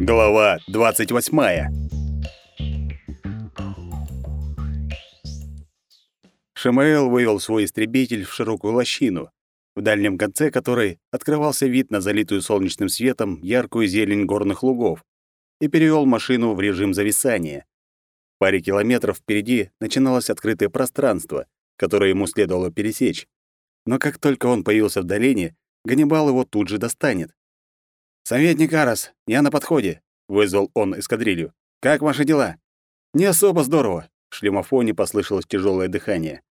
Глава 28. Шамаэл вывел свой истребитель в широкую лощину, в дальнем конце которой открывался вид на залитую солнечным светом яркую зелень горных лугов, и перевел машину в режим зависания. В паре километров впереди начиналось открытое пространство, которое ему следовало пересечь. Но как только он появился в долине, Ганнибал его тут же достанет. «Советник Арас, я на подходе», — вызвал он эскадрилью. «Как ваши дела?» «Не особо здорово», — в шлемофоне послышалось тяжелое дыхание.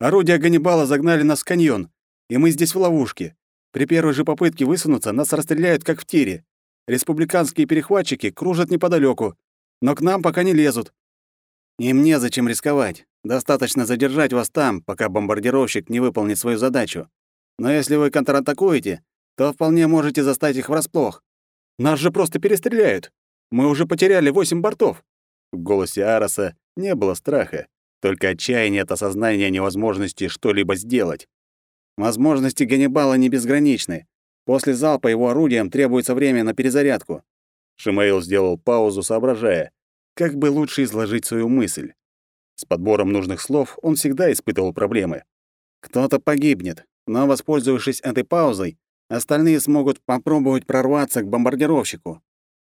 «Орудия Ганнибала загнали нас в каньон, и мы здесь в ловушке. При первой же попытке высунуться нас расстреляют, как в тире. Республиканские перехватчики кружат неподалеку, но к нам пока не лезут. Им незачем рисковать. Достаточно задержать вас там, пока бомбардировщик не выполнит свою задачу. Но если вы контратакуете, то вполне можете застать их врасплох. Нас же просто перестреляют. Мы уже потеряли восемь бортов». В голосе Араса не было страха, только отчаяние от осознания невозможности что-либо сделать. Возможности Ганнибала не безграничны. После залпа его орудиям требуется время на перезарядку. Шимаил сделал паузу, соображая, как бы лучше изложить свою мысль. С подбором нужных слов он всегда испытывал проблемы. Кто-то погибнет, но, воспользовавшись этой паузой, Остальные смогут попробовать прорваться к бомбардировщику.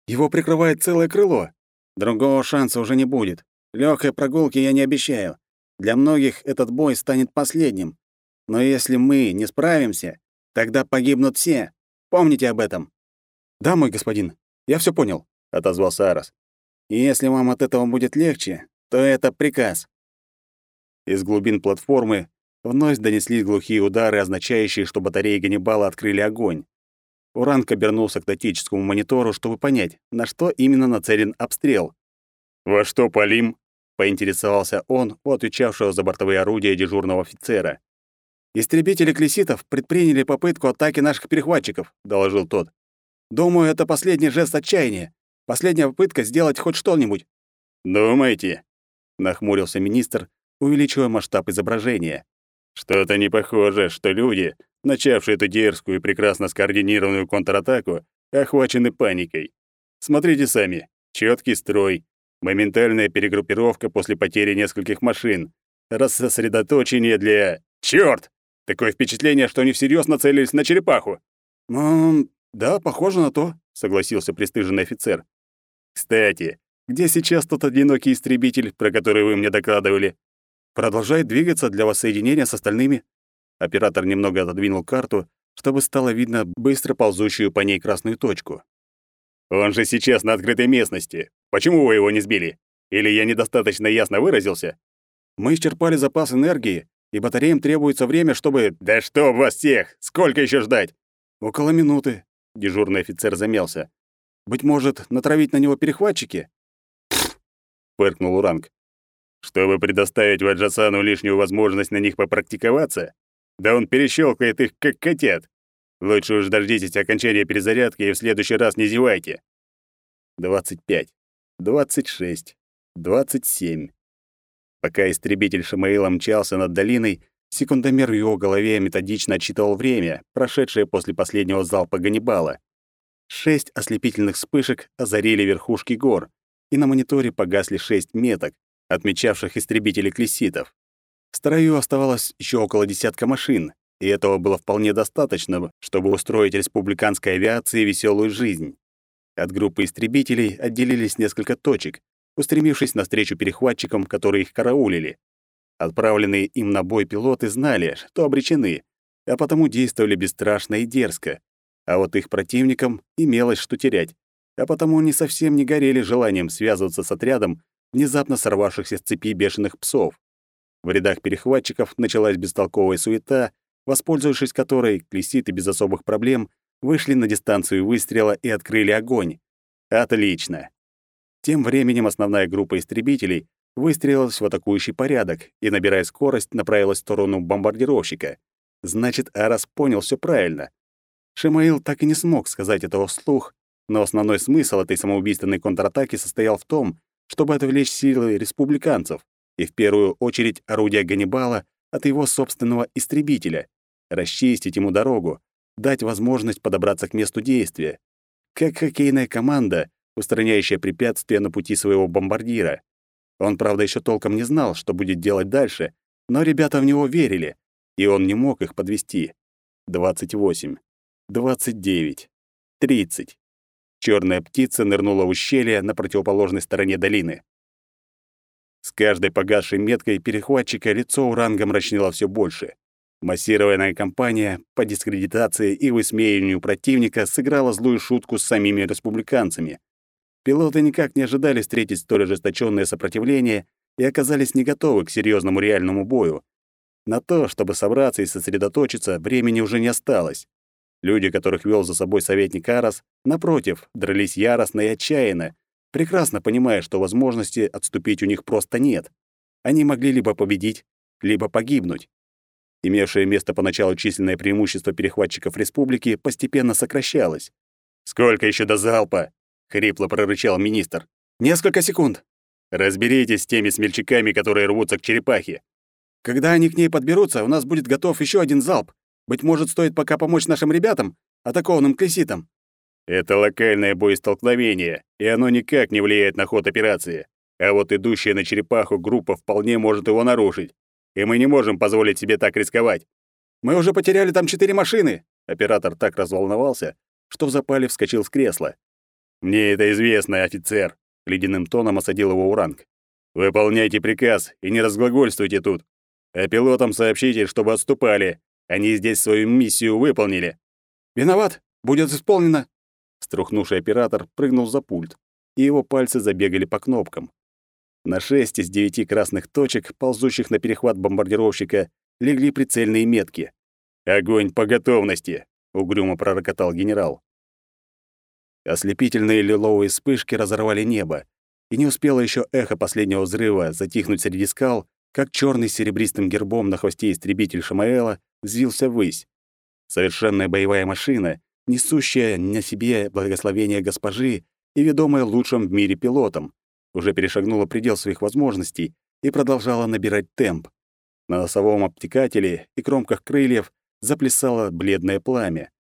Его прикрывает целое крыло. Другого шанса уже не будет. Лёгкой прогулки я не обещаю. Для многих этот бой станет последним. Но если мы не справимся, тогда погибнут все. Помните об этом. Да, мой господин, я все понял, отозвался Арас. И если вам от этого будет легче, то это приказ. Из глубин платформы Вновь донеслись глухие удары, означающие, что батареи Ганнибала открыли огонь. Уранг обернулся к тактическому монитору, чтобы понять, на что именно нацелен обстрел. «Во что полим?» — поинтересовался он у отвечавшего за бортовые орудия дежурного офицера. «Истребители клеситов предприняли попытку атаки наших перехватчиков», — доложил тот. «Думаю, это последний жест отчаяния. Последняя попытка сделать хоть что-нибудь». «Думаете?» — нахмурился министр, увеличивая масштаб изображения. Что-то не похоже, что люди, начавшие эту дерзкую и прекрасно скоординированную контратаку, охвачены паникой. Смотрите сами. Четкий строй, моментальная перегруппировка после потери нескольких машин, рассосредоточение для... Чёрт! Такое впечатление, что они всерьез нацелились на черепаху. «Ммм, да, похоже на то», — согласился пристыженный офицер. «Кстати, где сейчас тот одинокий истребитель, про который вы мне докладывали?» Продолжает двигаться для воссоединения с остальными. Оператор немного отодвинул карту, чтобы стало видно быстро ползущую по ней красную точку. «Он же сейчас на открытой местности. Почему вы его не сбили? Или я недостаточно ясно выразился?» «Мы исчерпали запас энергии, и батареям требуется время, чтобы...» «Да что вас всех! Сколько еще ждать?» «Около минуты», — дежурный офицер замялся. «Быть может, натравить на него перехватчики?» фыркнул Уранг. Чтобы предоставить Ваджасану лишнюю возможность на них попрактиковаться? Да он перещелкает их, как котят. Лучше уж дождитесь окончания перезарядки и в следующий раз не зевайте. 25, 26, 27. Пока истребитель Шамаила мчался над долиной, секундомер в его голове методично отсчитывал время, прошедшее после последнего залпа Ганнибала. Шесть ослепительных вспышек озарили верхушки гор, и на мониторе погасли шесть меток, отмечавших истребителей клесситов. В строю оставалось еще около десятка машин, и этого было вполне достаточно, чтобы устроить республиканской авиации веселую жизнь. От группы истребителей отделились несколько точек, устремившись навстречу перехватчикам, которые их караулили. Отправленные им на бой пилоты знали, что обречены, а потому действовали бесстрашно и дерзко. А вот их противникам имелось что терять, а потому они совсем не горели желанием связываться с отрядом, внезапно сорвавшихся с цепи бешеных псов. В рядах перехватчиков началась бестолковая суета, воспользовавшись которой клеситы без особых проблем вышли на дистанцию выстрела и открыли огонь. Отлично. Тем временем основная группа истребителей выстрелилась в атакующий порядок и, набирая скорость, направилась в сторону бомбардировщика. Значит, Арас понял все правильно. Шимаил так и не смог сказать этого вслух, но основной смысл этой самоубийственной контратаки состоял в том, чтобы отвлечь силы республиканцев, и в первую очередь орудия Ганнибала от его собственного истребителя, расчистить ему дорогу, дать возможность подобраться к месту действия. Как хоккейная команда, устраняющая препятствия на пути своего бомбардира. Он, правда, еще толком не знал, что будет делать дальше, но ребята в него верили, и он не мог их подвести. 28, 29, 30. Черная птица нырнула в ущелье на противоположной стороне долины. С каждой погасшей меткой перехватчика лицо у ранга мрачнело все больше. Массированная кампания по дискредитации и высмеиванию противника сыграла злую шутку с самими республиканцами. Пилоты никак не ожидали встретить столь ожесточенное сопротивление и оказались не готовы к серьезному реальному бою. На то, чтобы собраться и сосредоточиться, времени уже не осталось. Люди, которых вел за собой советник Арас, напротив, дрались яростно и отчаянно, прекрасно понимая, что возможности отступить у них просто нет. Они могли либо победить, либо погибнуть. Имевшее место поначалу численное преимущество перехватчиков республики постепенно сокращалось. «Сколько еще до залпа?» — хрипло прорычал министр. «Несколько секунд. Разберитесь с теми смельчаками, которые рвутся к черепахе. Когда они к ней подберутся, у нас будет готов еще один залп. Быть может, стоит пока помочь нашим ребятам, атакованным креситам. Это локальное боестолкновение, и оно никак не влияет на ход операции. А вот идущая на черепаху группа вполне может его нарушить. И мы не можем позволить себе так рисковать. Мы уже потеряли там четыре машины. Оператор так разволновался, что в запале вскочил с кресла. Мне это известно, офицер, ледяным тоном осадил его Уранг. Выполняйте приказ и не разглагольствуйте тут. А пилотам сообщите, чтобы отступали. Они здесь свою миссию выполнили. Виноват, будет исполнено. Струхнувший оператор прыгнул за пульт, и его пальцы забегали по кнопкам. На шесть из девяти красных точек, ползущих на перехват бомбардировщика, легли прицельные метки. «Огонь по готовности!» — угрюмо пророкотал генерал. Ослепительные лиловые вспышки разорвали небо, и не успело еще эхо последнего взрыва затихнуть среди скал, как черный с серебристым гербом на хвосте истребитель Шамаэла взвился ввысь. Совершенная боевая машина, несущая на себе благословение госпожи и ведомая лучшим в мире пилотом, уже перешагнула предел своих возможностей и продолжала набирать темп. На носовом обтекателе и кромках крыльев заплясало бледное пламя.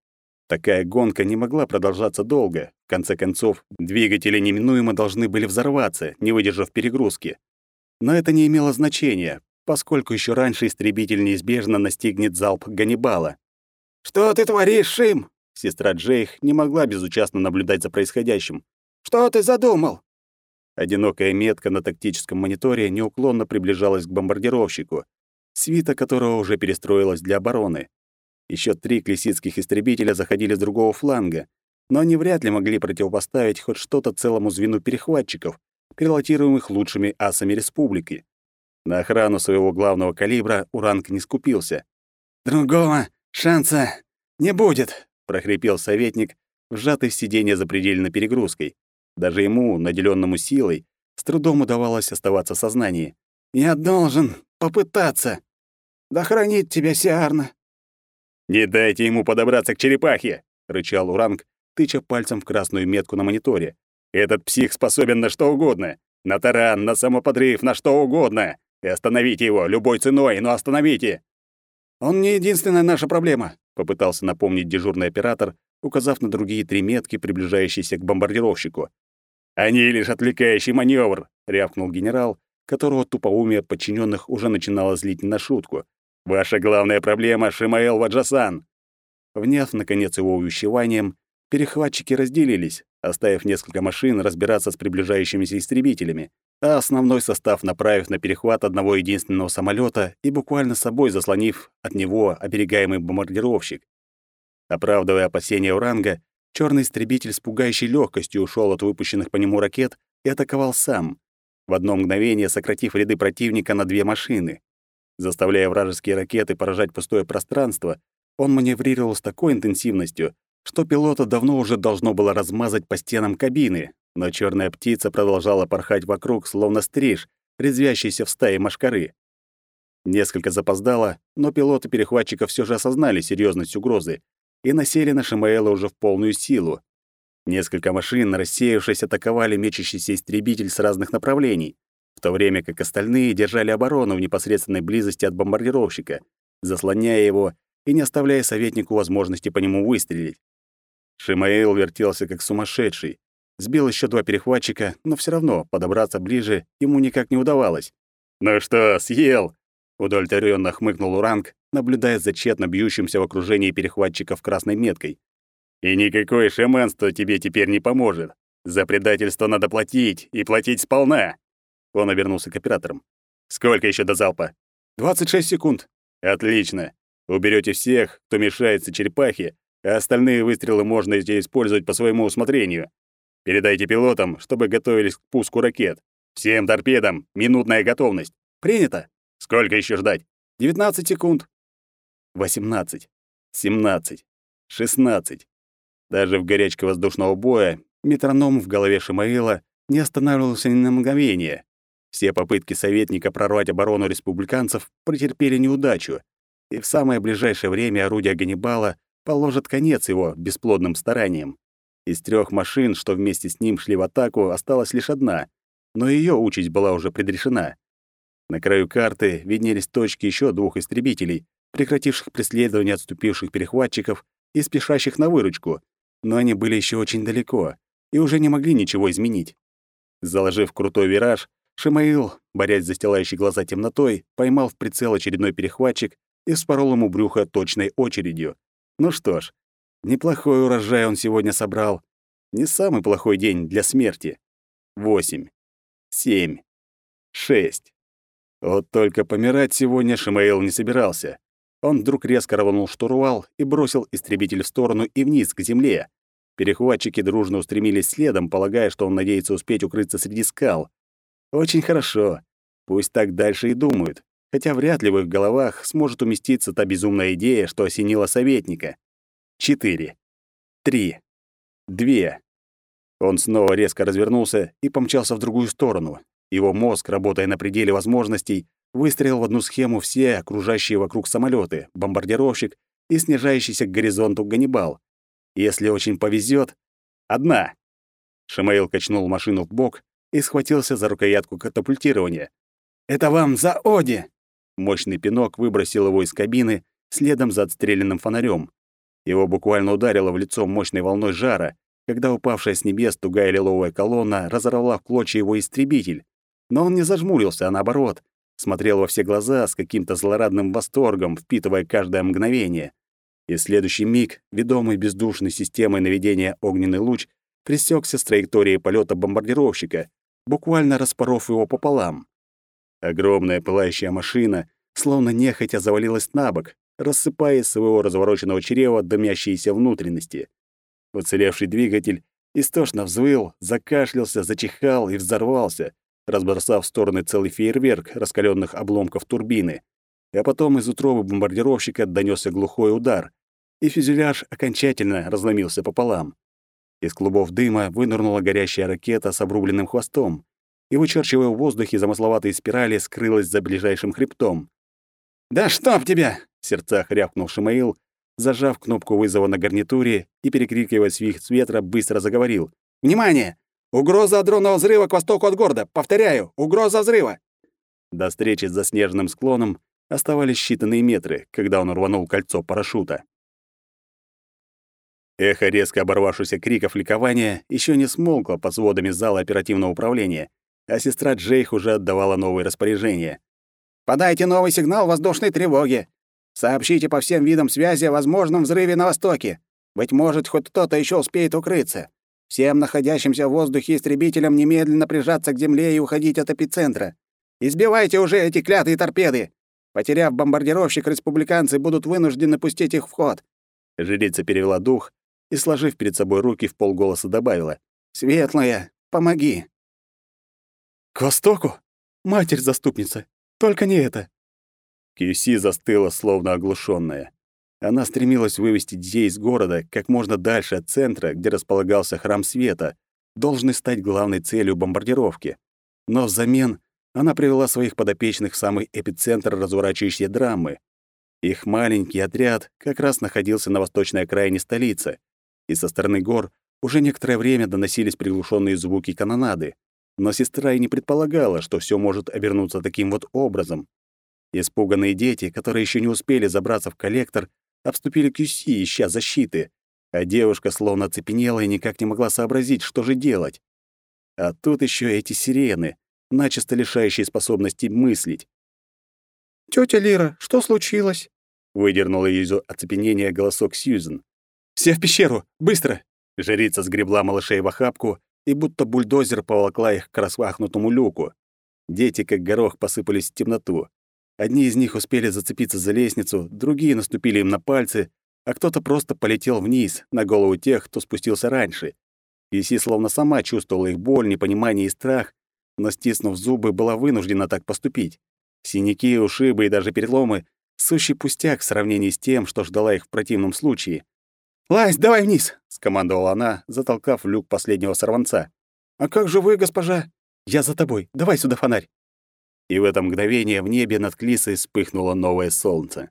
Такая гонка не могла продолжаться долго. В конце концов, двигатели неминуемо должны были взорваться, не выдержав перегрузки. Но это не имело значения, поскольку еще раньше истребитель неизбежно настигнет залп Ганнибала. «Что ты творишь, Шим?» Сестра Джейх не могла безучастно наблюдать за происходящим. «Что ты задумал?» Одинокая метка на тактическом мониторе неуклонно приближалась к бомбардировщику, свита которого уже перестроилась для обороны. Еще три клесицких истребителя заходили с другого фланга, но они вряд ли могли противопоставить хоть что-то целому звену перехватчиков, пилотируемых лучшими асами республики. На охрану своего главного калибра Уранг не скупился. «Другого шанса не будет», прохрипел советник, вжатый в сиденье за предельной перегрузкой. Даже ему, наделенному силой, с трудом удавалось оставаться в сознании. «Я должен попытаться. Да хранит тебя Сиарна». «Не дайте ему подобраться к черепахе!» — рычал Уранг, тыча пальцем в красную метку на мониторе. «Этот псих способен на что угодно. На таран, на самоподрыв, на что угодно. И остановите его любой ценой, но остановите!» «Он не единственная наша проблема попытался напомнить дежурный оператор, указав на другие три метки, приближающиеся к бомбардировщику. «Они лишь отвлекающий маневр, рявкнул генерал, которого тупоумие подчиненных уже начинало злить не на шутку. «Ваша главная проблема — Шимаэл Ваджасан!» Вняв, наконец, его увещеванием, перехватчики разделились, оставив несколько машин разбираться с приближающимися истребителями, а основной состав направив на перехват одного единственного самолета и буквально собой заслонив от него оберегаемый бомбардировщик. Оправдывая опасения Уранга, черный истребитель с пугающей легкостью ушел от выпущенных по нему ракет и атаковал сам, в одно мгновение сократив ряды противника на две машины. Заставляя вражеские ракеты поражать пустое пространство, он маневрировал с такой интенсивностью, что пилота давно уже должно было размазать по стенам кабины, но черная птица продолжала порхать вокруг, словно стриж, резвящийся в стае машкары. Несколько запоздало, но пилоты перехватчика все же осознали серьезность угрозы и насели на Шимаэла уже в полную силу. Несколько машин, рассеявшись, атаковали мечущийся истребитель с разных направлений, в то время как остальные держали оборону в непосредственной близости от бомбардировщика, заслоняя его и не оставляя советнику возможности по нему выстрелить. Шимаэл вертелся как сумасшедший, сбил еще два перехватчика, но все равно подобраться ближе ему никак не удавалось. «Ну что, съел?» — удовлетворенно хмыкнул Уранг, наблюдая за тщетно бьющимся в окружении перехватчиков красной меткой. «И никакое шаманство тебе теперь не поможет. За предательство надо платить, и платить сполна!» Он обернулся к операторам. «Сколько еще до залпа?» «26 секунд». «Отлично. Уберете всех, кто мешается черепахе, а остальные выстрелы можно использовать по своему усмотрению. Передайте пилотам, чтобы готовились к пуску ракет. Всем торпедам минутная готовность. Принято. Сколько еще ждать? 19 секунд. 18. 17. 16. Даже в горячке воздушного боя метроном в голове Шимаила не останавливался ни на мгновение. Все попытки советника прорвать оборону республиканцев претерпели неудачу, и в самое ближайшее время орудия Ганнибала положат конец его бесплодным стараниям. Из трех машин, что вместе с ним шли в атаку, осталась лишь одна, но ее участь была уже предрешена. На краю карты виднелись точки еще двух истребителей, прекративших преследование отступивших перехватчиков и спешащих на выручку, но они были еще очень далеко и уже не могли ничего изменить. Заложив крутой вираж, Шимаил, борясь за застилающей глаза темнотой, поймал в прицел очередной перехватчик и вспорол ему брюхо точной очередью. Ну что ж, неплохой урожай он сегодня собрал. Не самый плохой день для смерти. Восемь. Семь. Шесть. Вот только помирать сегодня Шимаил не собирался. Он вдруг резко рванул штурвал и бросил истребитель в сторону и вниз, к земле. Перехватчики дружно устремились следом, полагая, что он надеется успеть укрыться среди скал. Очень хорошо. Пусть так дальше и думают хотя вряд ли в их головах сможет уместиться та безумная идея, что осенила советника. Четыре. Три. Две. Он снова резко развернулся и помчался в другую сторону. Его мозг, работая на пределе возможностей, выстроил в одну схему все окружающие вокруг самолеты, бомбардировщик и снижающийся к горизонту Ганнибал. Если очень повезет, одна. Шамаил качнул машину в бок и схватился за рукоятку катапультирования. «Это вам за Оди!» Мощный пинок выбросил его из кабины следом за отстрелянным фонарем. Его буквально ударило в лицо мощной волной жара, когда упавшая с небес тугая лиловая колонна разорвала в клочья его истребитель. Но он не зажмурился, а наоборот, смотрел во все глаза с каким-то злорадным восторгом, впитывая каждое мгновение. И следующий миг, ведомый бездушной системой наведения огненный луч, пресекся с траектории полета бомбардировщика, буквально распоров его пополам. Огромная пылающая машина, словно нехотя завалилась на бок, рассыпая из своего развороченного чрева дымящиеся внутренности. Уцелевший двигатель истошно взвыл, закашлялся, зачихал и взорвался, разбросав в стороны целый фейерверк раскаленных обломков турбины. А потом из утробы бомбардировщика донесся глухой удар, и фюзеляж окончательно разломился пополам. Из клубов дыма вынырнула горящая ракета с обрубленным хвостом, и, вычерчивая в воздухе замысловатые спирали, скрылась за ближайшим хребтом. «Да чтоб тебя!» — в сердцах рявкнул Шимаил, зажав кнопку вызова на гарнитуре и, перекрикивая свист ветра, быстро заговорил. «Внимание! Угроза дронного взрыва к востоку от города! Повторяю, угроза взрыва!» До встречи с заснеженным склоном оставались считанные метры, когда он рванул кольцо парашюта. Эхо резко оборвавшихся криков ликования еще не смолкло под сводами зала оперативного управления, а сестра Джейх уже отдавала новые распоряжения. «Подайте новый сигнал воздушной тревоги. Сообщите по всем видам связи о возможном взрыве на востоке. Быть может, хоть кто-то еще успеет укрыться. Всем находящимся в воздухе истребителям немедленно прижаться к земле и уходить от эпицентра. Избивайте уже эти клятые торпеды. Потеряв бомбардировщик, республиканцы будут вынуждены пустить их в ход». Жрица перевела дух и, сложив перед собой руки, в полголоса добавила. «Светлая, помоги!» «К востоку? Матерь-заступница! Только не это!» Кьюси застыла, словно оглушенная. Она стремилась вывести детей из города как можно дальше от центра, где располагался храм света, должный стать главной целью бомбардировки. Но взамен она привела своих подопечных в самый эпицентр разворачивающейся драмы. Их маленький отряд как раз находился на восточной окраине столицы, и со стороны гор уже некоторое время доносились приглушенные звуки канонады. Но сестра и не предполагала, что все может обернуться таким вот образом. Испуганные дети, которые еще не успели забраться в коллектор, обступили Кюси, ища защиты, а девушка словно оцепенела и никак не могла сообразить, что же делать. А тут еще эти сирены, начисто лишающие способности мыслить. «Тётя Лира, что случилось?» — выдернула из оцепенения голосок Сьюзен. «Все в пещеру! Быстро!» Жрица сгребла малышей в охапку и будто бульдозер поволокла их к распахнутому люку. Дети, как горох, посыпались в темноту. Одни из них успели зацепиться за лестницу, другие наступили им на пальцы, а кто-то просто полетел вниз, на голову тех, кто спустился раньше. Иси словно сама чувствовала их боль, непонимание и страх, но, стиснув зубы, была вынуждена так поступить. Синяки, ушибы и даже переломы — сущий пустяк в сравнении с тем, что ждала их в противном случае. «Лазь, давай вниз!» — скомандовала она, затолкав люк последнего сорванца. «А как же вы, госпожа?» «Я за тобой. Давай сюда фонарь». И в это мгновение в небе над Клисой вспыхнуло новое солнце.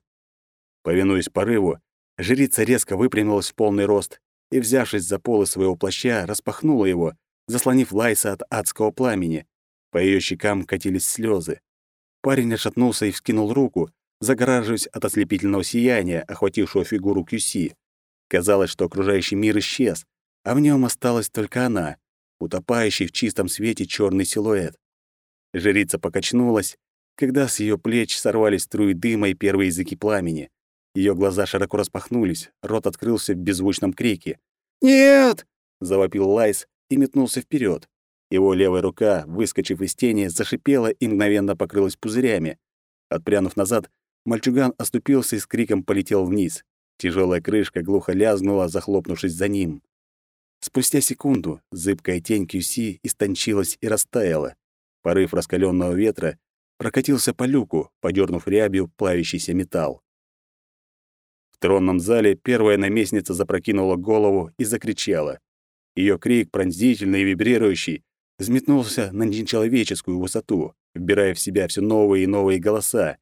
Повинуясь порыву, жрица резко выпрямилась в полный рост и, взявшись за полы своего плаща, распахнула его, заслонив Лайса от адского пламени. По ее щекам катились слезы. Парень отшатнулся и вскинул руку, загораживаясь от ослепительного сияния, охватившего фигуру Кюси. Казалось, что окружающий мир исчез, а в нем осталась только она, утопающий в чистом свете черный силуэт. Жрица покачнулась, когда с ее плеч сорвались струи дыма и первые языки пламени. Ее глаза широко распахнулись, рот открылся в беззвучном крике. «Нет!» — завопил Лайс и метнулся вперед. Его левая рука, выскочив из тени, зашипела и мгновенно покрылась пузырями. Отпрянув назад, мальчуган оступился и с криком полетел вниз. Тяжелая крышка глухо лязгнула, захлопнувшись за ним. Спустя секунду зыбкая тень Кюси истончилась и растаяла. Порыв раскаленного ветра прокатился по люку, подернув рябью плавящийся металл. В тронном зале первая наместница запрокинула голову и закричала. Ее крик, пронзительный и вибрирующий, взметнулся на нечеловеческую высоту, вбирая в себя все новые и новые голоса.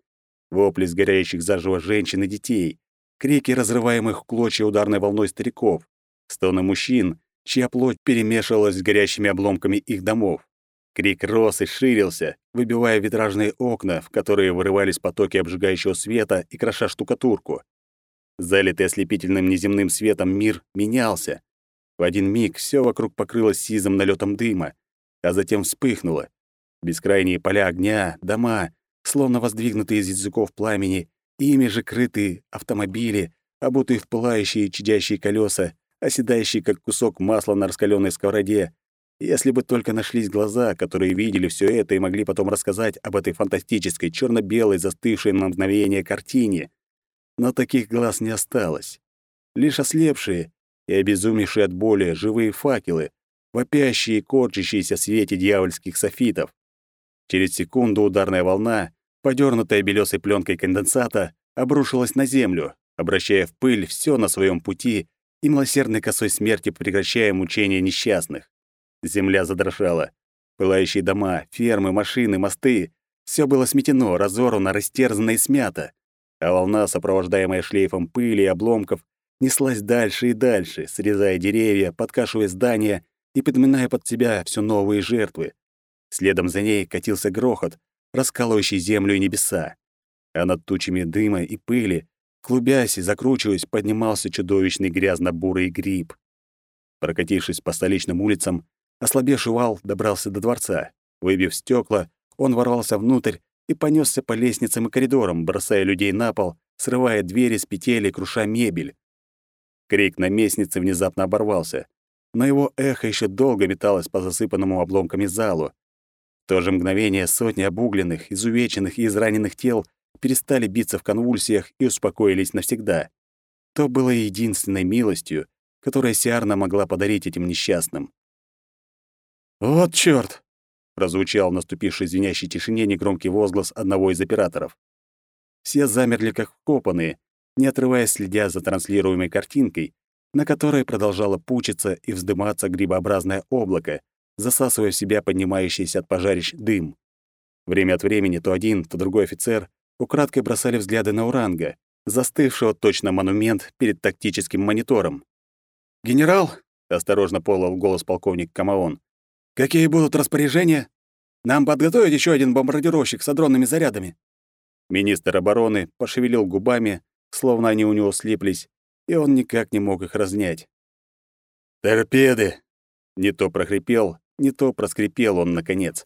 Вопли сгоряющих заживо женщин и детей, крики разрываемых в клочья ударной волной стариков, стоны мужчин, чья плоть перемешивалась с горящими обломками их домов. Крик рос и ширился, выбивая витражные окна, в которые вырывались потоки обжигающего света и кроша штукатурку. Залитый ослепительным неземным светом мир менялся. В один миг все вокруг покрылось сизым налетом дыма, а затем вспыхнуло. Бескрайние поля огня, дома, словно воздвигнутые из языков пламени, ими же крытые автомобили, обутые в пылающие чадящие колеса, оседающие как кусок масла на раскаленной сковороде. Если бы только нашлись глаза, которые видели все это и могли потом рассказать об этой фантастической черно белой застывшей на мгновение картине. Но таких глаз не осталось. Лишь ослепшие и обезумевшие от боли живые факелы, вопящие и корчащиеся в свете дьявольских софитов. Через секунду ударная волна, подернутая белесой пленкой конденсата, обрушилась на землю, обращая в пыль все на своем пути и милосердной косой смерти прекращая мучения несчастных. Земля задрожала. Пылающие дома, фермы, машины, мосты — все было сметено, разорвано, растерзано и смято. А волна, сопровождаемая шлейфом пыли и обломков, неслась дальше и дальше, срезая деревья, подкашивая здания и подминая под себя все новые жертвы. Следом за ней катился грохот, раскалывающий землю и небеса. А над тучами дыма и пыли, клубясь и закручиваясь, поднимался чудовищный грязно-бурый гриб. Прокатившись по столичным улицам, ослабевший вал добрался до дворца. Выбив стекла, он ворвался внутрь и понесся по лестницам и коридорам, бросая людей на пол, срывая двери с петель и круша мебель. Крик наместницы внезапно оборвался но его эхо еще долго металось по засыпанному обломками залу. То же мгновение сотни обугленных, изувеченных и израненных тел перестали биться в конвульсиях и успокоились навсегда. То было единственной милостью, которую Сиарна могла подарить этим несчастным. «Вот чёрт!» — прозвучал в наступившей звенящей тишине негромкий возглас одного из операторов. Все замерли как вкопанные, не отрываясь следя за транслируемой картинкой, на которой продолжало пучиться и вздыматься грибообразное облако, засасывая в себя поднимающийся от пожарищ дым. Время от времени то один, то другой офицер украдкой бросали взгляды на Уранга, застывшего точно монумент перед тактическим монитором. «Генерал», — осторожно полал голос полковник Камаон, «какие будут распоряжения? Нам подготовить еще один бомбардировщик с адронными зарядами». Министр обороны пошевелил губами, словно они у него слиплись, и он никак не мог их разнять. «Торпеды!» Не то прохрипел, не то проскрипел он наконец.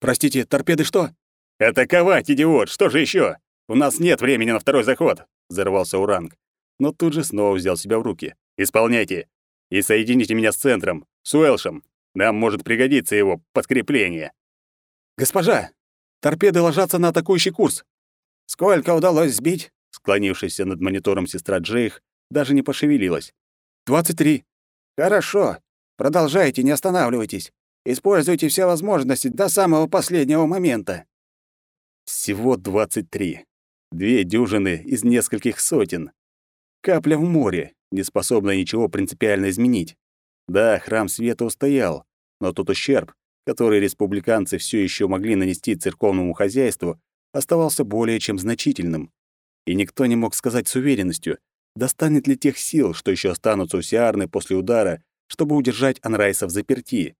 «Простите, торпеды что?» «Атаковать, идиот! Что же еще? У нас нет времени на второй заход!» — взорвался Уранг. Но тут же снова взял себя в руки. «Исполняйте! И соедините меня с центром, с Уэлшем. Нам может пригодиться его подкрепление». «Госпожа, торпеды ложатся на атакующий курс». «Сколько удалось сбить?» Склонившаяся над монитором сестра Джейх даже не пошевелилась. «Двадцать три». «Хорошо. Продолжайте, не останавливайтесь. Используйте все возможности до самого последнего момента». Всего двадцать три. Две дюжины из нескольких сотен. Капля в море, не способная ничего принципиально изменить. Да, храм света устоял, но тот ущерб, который республиканцы все еще могли нанести церковному хозяйству, оставался более чем значительным. И никто не мог сказать с уверенностью, достанет ли тех сил, что еще останутся у Сиарны после удара, чтобы удержать Анрайса в заперти.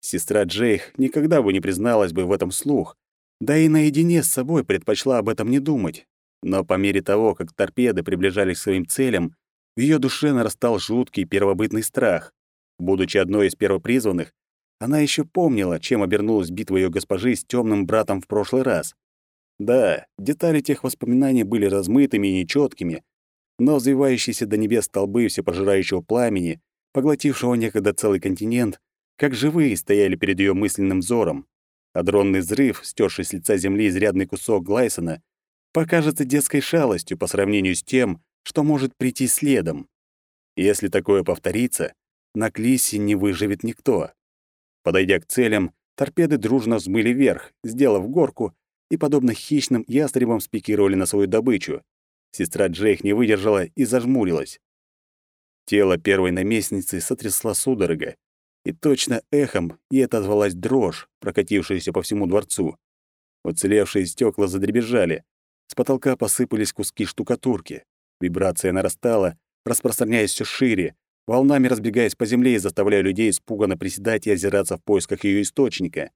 Сестра Джейх никогда бы не призналась бы в этом слух, да и наедине с собой предпочла об этом не думать. Но по мере того, как торпеды приближались к своим целям, в ее душе нарастал жуткий первобытный страх. Будучи одной из первопризванных, она еще помнила, чем обернулась битва ее госпожи с темным братом в прошлый раз. Да, детали тех воспоминаний были размытыми и нечеткими, но взвивающиеся до небес столбы всепожирающего пламени, поглотившего некогда целый континент, как живые стояли перед ее мысленным взором а дронный взрыв, стерший с лица земли изрядный кусок Глайсона, покажется детской шалостью по сравнению с тем, что может прийти следом. Если такое повторится, на Клисе не выживет никто. Подойдя к целям, торпеды дружно взмыли вверх, сделав горку, и, подобно хищным ястребам, спикировали на свою добычу. Сестра Джейх не выдержала и зажмурилась. Тело первой наместницы сотрясла судорога, и точно эхом ей отозвалась дрожь, прокатившаяся по всему дворцу. Уцелевшие стекла задребезжали. С потолка посыпались куски штукатурки. Вибрация нарастала, распространяясь все шире, волнами разбегаясь по земле и заставляя людей испуганно приседать и озираться в поисках ее источника.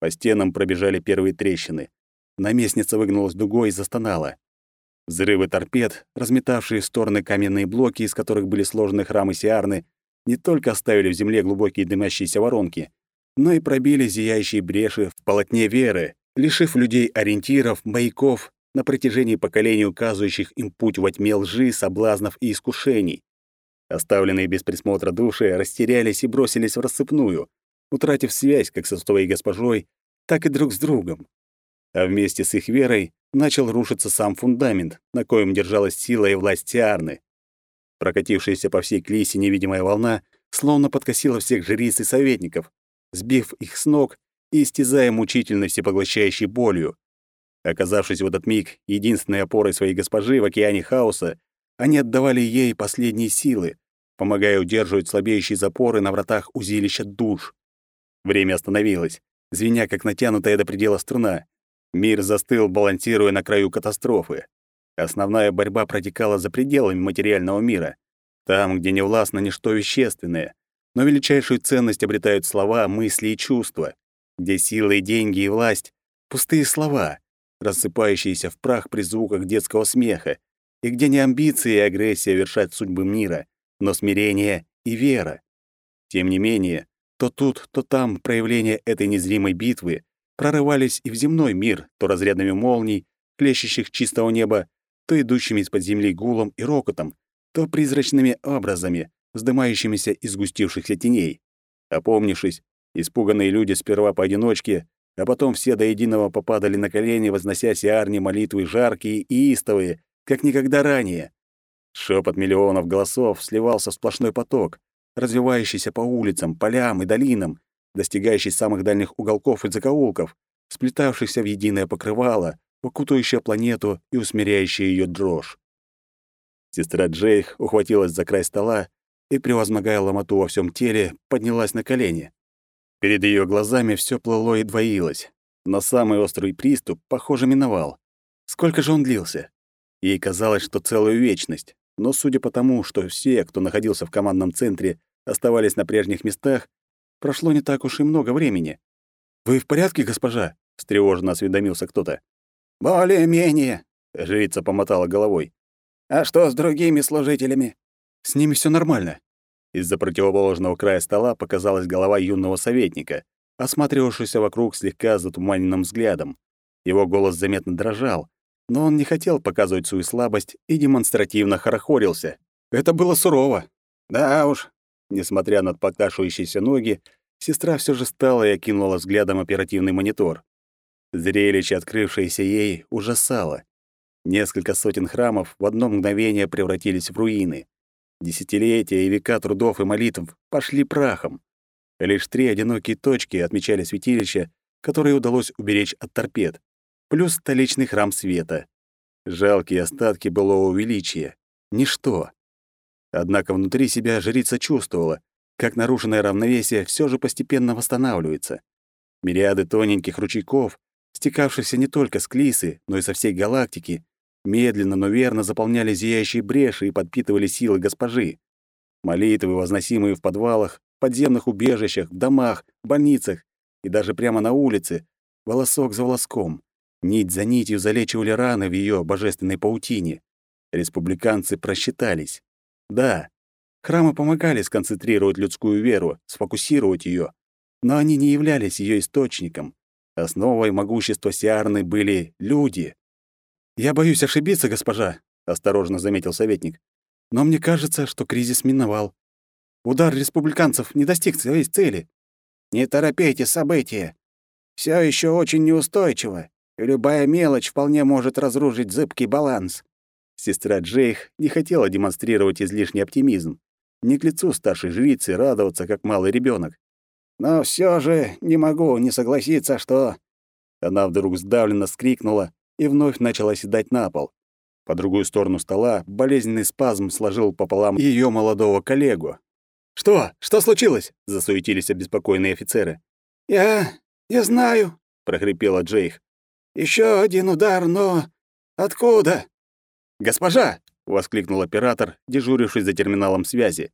По стенам пробежали первые трещины. Наместница выгнулась дугой и застонала. Взрывы торпед, разметавшие в стороны каменные блоки, из которых были сложены храмы Сиарны, не только оставили в земле глубокие дымящиеся воронки, но и пробили зияющие бреши в полотне веры, лишив людей ориентиров, маяков на протяжении поколений, указывающих им путь во тьме лжи, соблазнов и искушений. Оставленные без присмотра души растерялись и бросились в рассыпную, утратив связь как со своей госпожой, так и друг с другом. А вместе с их верой начал рушиться сам фундамент, на коем держалась сила и власть Тиарны. Прокатившаяся по всей Клисе невидимая волна словно подкосила всех жриц и советников, сбив их с ног и истязая мучительной всепоглощающей болью. Оказавшись в этот миг единственной опорой своей госпожи в океане хаоса, они отдавали ей последние силы, помогая удерживать слабеющие запоры на вратах узилища душ. Время остановилось, звеня как натянутая до предела струна. Мир застыл, балансируя на краю катастрофы. Основная борьба протекала за пределами материального мира, там, где не властно ничто вещественное, но величайшую ценность обретают слова, мысли и чувства, где сила и деньги и власть — пустые слова, рассыпающиеся в прах при звуках детского смеха, и где не амбиции и агрессия вершат судьбы мира, но смирение и вера. Тем не менее, то тут, то там проявления этой незримой битвы прорывались и в земной мир, то разрядами молний, плещущих чистого неба, то идущими из-под земли гулом и рокотом, то призрачными образами, вздымающимися из сгустившихся теней. Опомнившись, испуганные люди сперва поодиночке, а потом все до единого попадали на колени, вознося сиарни молитвы жаркие и истовые, как никогда ранее. Шепот миллионов голосов сливался в сплошной поток, развивающийся по улицам, полям и долинам, достигающий самых дальних уголков и закоулков, сплетавшихся в единое покрывало, окутывающая планету и усмиряющая ее дрожь. Сестра Джейх ухватилась за край стола и, превозмогая ломоту во всем теле, поднялась на колени. Перед ее глазами все плыло и двоилось, но самый острый приступ, похоже, миновал. Сколько же он длился? Ей казалось, что целую вечность, но судя по тому, что все, кто находился в командном центре, оставались на прежних местах, прошло не так уж и много времени. «Вы в порядке, госпожа?» — встревоженно осведомился кто-то. «Более-менее», — жрица помотала головой. «А что с другими служителями?» «С ними все нормально. Из-за противоположного края стола показалась голова юного советника, осматривавшегося вокруг слегка затуманенным взглядом. Его голос заметно дрожал, но он не хотел показывать свою слабость и демонстративно хорохорился. Это было сурово. Да уж, несмотря на подкашивающиеся ноги, сестра все же встала и окинула взглядом оперативный монитор. Зрелище, открывшееся ей, ужасало. Несколько сотен храмов в одно мгновение превратились в руины. Десятилетия и века трудов и молитв пошли прахом. Лишь три одинокие точки отмечали святилища, которые удалось уберечь от торпед, плюс столичный храм света. Жалкие остатки былого величия. Ничто. Однако внутри себя жрица чувствовала, как нарушенное равновесие все же постепенно восстанавливается. Мириады тоненьких ручейков, стекавшихся не только с Клисы, но и со всей галактики, медленно, но верно заполняли зияющие бреши и подпитывали силы госпожи. Молитвы, возносимые в подвалах, подземных убежищах, в домах, больницах и даже прямо на улице, волосок за волоском, нить за нитью залечивали раны в ее божественной паутине. Республиканцы просчитались. Да, храмы помогали сконцентрировать людскую веру, сфокусировать ее, но они не являлись ее источником. Основой могущества Сиарны были люди. «Я боюсь ошибиться, госпожа», — осторожно заметил советник. «Но мне кажется, что кризис миновал. Удар республиканцев не достиг своей цели». «Не торопите события. Все еще очень неустойчиво, и любая мелочь вполне может разрушить зыбкий баланс. Сестра Джейх не хотела демонстрировать излишний оптимизм. Не к лицу старшей жрицы радоваться, как малый ребенок. «Но все же не могу не согласиться, что...» Она вдруг сдавленно скрикнула и вновь начала седать на пол. По другую сторону стола болезненный спазм сложил пополам ее молодого коллегу. «Что? Что случилось?» — засуетились обеспокоенные офицеры. «Я... я знаю», — прохрипела Джейх. Еще один удар, но... Откуда?» «Госпожа!» — воскликнул оператор, дежуривший за терминалом связи.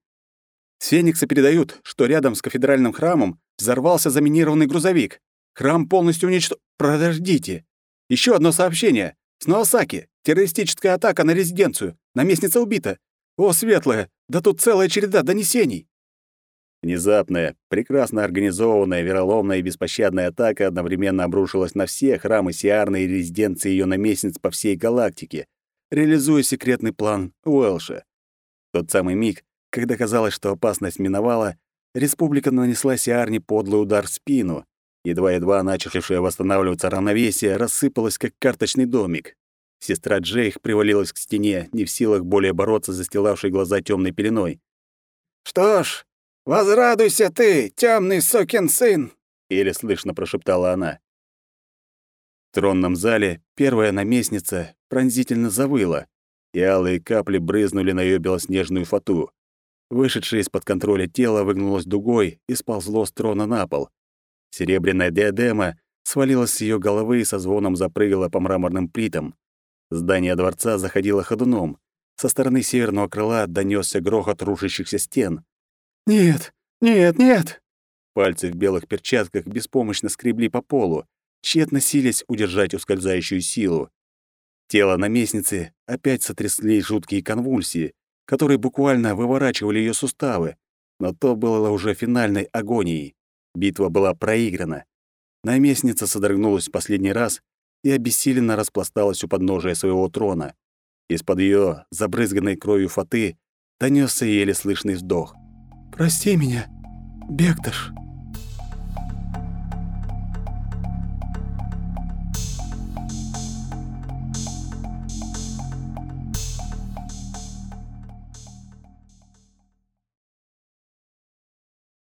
«С Феникса передают, что рядом с кафедральным храмом взорвался заминированный грузовик. Храм полностью уничтожен... Подождите! Еще одно сообщение. С Ноосаки. Террористическая атака на резиденцию. Наместница убита. О, светлая, да тут целая череда донесений. Внезапная, прекрасно организованная, вероломная и беспощадная атака одновременно обрушилась на все храмы Сиарны и резиденции ее наместниц по всей галактике, реализуя секретный план Уэлша. В тот самый миг, когда казалось, что опасность миновала, республика нанесла Сиарне подлый удар в спину. Едва-едва начавшее восстанавливаться равновесие рассыпалось, как карточный домик. Сестра Джейх привалилась к стене, не в силах более бороться застилавшей глаза темной пеленой. «Что ж, «Возрадуйся ты, темный сукин сын!» — еле слышно прошептала она. В тронном зале первая наместница пронзительно завыла, и алые капли брызнули на ее белоснежную фату. Вышедшее из-под контроля тело выгнулось дугой и сползло с трона на пол. Серебряная диадема свалилась с ее головы и со звоном запрыгала по мраморным плитам. Здание дворца заходило ходуном. Со стороны северного крыла донесся грохот рушащихся стен. «Нет, нет, нет!» Пальцы в белых перчатках беспомощно скребли по полу, тщетно силясь удержать ускользающую силу. Тело наместницы опять сотрясли жуткие конвульсии, которые буквально выворачивали ее суставы, но то было уже финальной агонией. Битва была проиграна. Наместница содрогнулась в последний раз и обессиленно распласталась у подножия своего трона. Из-под ее забрызганной кровью фаты донесся еле слышный вздох. Прости меня, Бекташ.